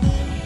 Bye.